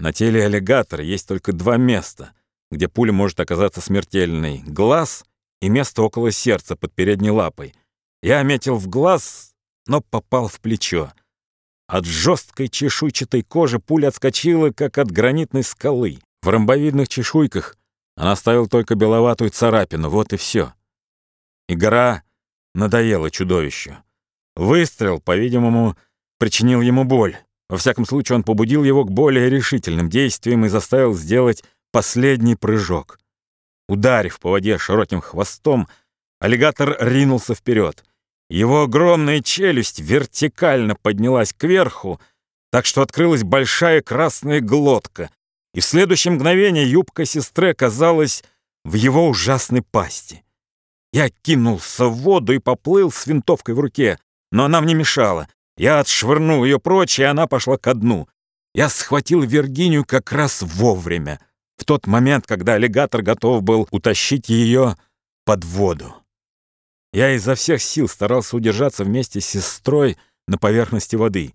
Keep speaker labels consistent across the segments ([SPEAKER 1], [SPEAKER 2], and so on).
[SPEAKER 1] На теле аллигатора есть только два места, где пуля может оказаться смертельной — глаз и место около сердца под передней лапой. Я метил в глаз, но попал в плечо. От жесткой чешуйчатой кожи пуля отскочила, как от гранитной скалы. В ромбовидных чешуйках она оставила только беловатую царапину, вот и все. И гора надоела чудовищу. Выстрел, по-видимому, причинил ему боль. Во всяком случае, он побудил его к более решительным действиям и заставил сделать последний прыжок. Ударив по воде широким хвостом, аллигатор ринулся вперед. Его огромная челюсть вертикально поднялась кверху, так что открылась большая красная глотка, и в следующее мгновение юбка сестры оказалась в его ужасной пасти. Я кинулся в воду и поплыл с винтовкой в руке, но она мне мешала. Я отшвырнул ее прочь, и она пошла ко дну. Я схватил Виргинию как раз вовремя, в тот момент, когда аллигатор готов был утащить ее под воду. Я изо всех сил старался удержаться вместе с сестрой на поверхности воды.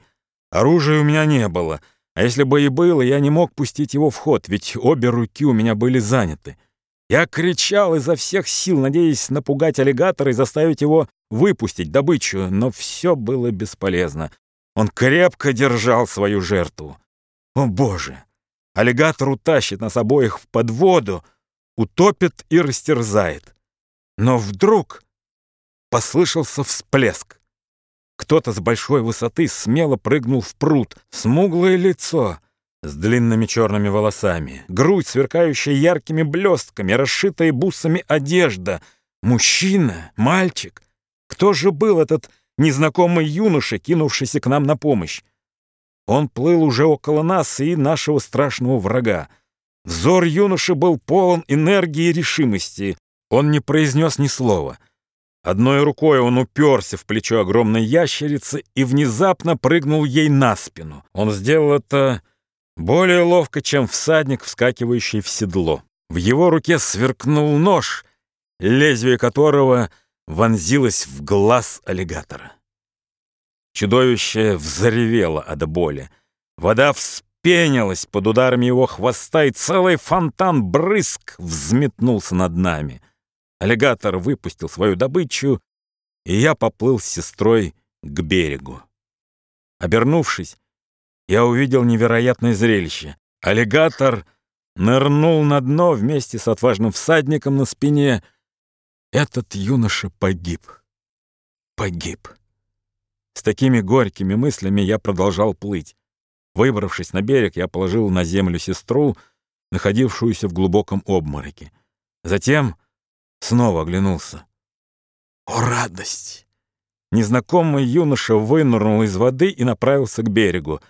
[SPEAKER 1] Оружия у меня не было, а если бы и было, я не мог пустить его в ход, ведь обе руки у меня были заняты. Я кричал изо всех сил, надеясь напугать аллигатора и заставить его выпустить добычу, но все было бесполезно. Он крепко держал свою жертву. О, Боже! Аллигатор утащит нас обоих в подводу, утопит и растерзает. Но вдруг послышался всплеск. Кто-то с большой высоты смело прыгнул в пруд, смуглое лицо — с длинными черными волосами, грудь, сверкающая яркими блестками, расшитая бусами одежда. Мужчина, мальчик. Кто же был этот незнакомый юноша, кинувшийся к нам на помощь? Он плыл уже около нас и нашего страшного врага. Взор юноши был полон энергии и решимости. Он не произнес ни слова. Одной рукой он уперся в плечо огромной ящерицы и внезапно прыгнул ей на спину. Он сделал это более ловко, чем всадник, вскакивающий в седло. В его руке сверкнул нож, лезвие которого вонзилось в глаз аллигатора. Чудовище взревело от боли. Вода вспенилась под ударами его хвоста, и целый фонтан брызг взметнулся над нами. Аллигатор выпустил свою добычу, и я поплыл с сестрой к берегу. Обернувшись, я увидел невероятное зрелище. Аллигатор нырнул на дно вместе с отважным всадником на спине. Этот юноша погиб. Погиб. С такими горькими мыслями я продолжал плыть. Выбравшись на берег, я положил на землю сестру, находившуюся в глубоком обмороке. Затем снова оглянулся. О, радость! Незнакомый юноша вынырнул из воды и направился к берегу.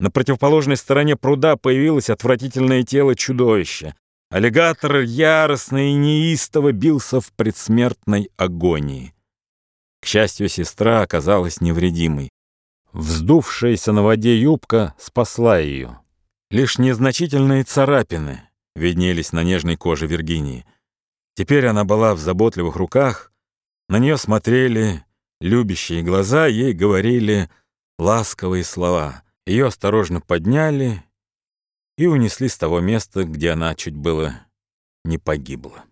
[SPEAKER 1] На противоположной стороне пруда появилось отвратительное тело чудовища. Аллигатор яростно и неистово бился в предсмертной агонии. К счастью, сестра оказалась невредимой. Вздувшаяся на воде юбка спасла ее. Лишь незначительные царапины виднелись на нежной коже Виргинии. Теперь она была в заботливых руках, на нее смотрели любящие глаза, ей говорили ласковые слова — ее осторожно подняли и унесли с того места, где она чуть было не погибла.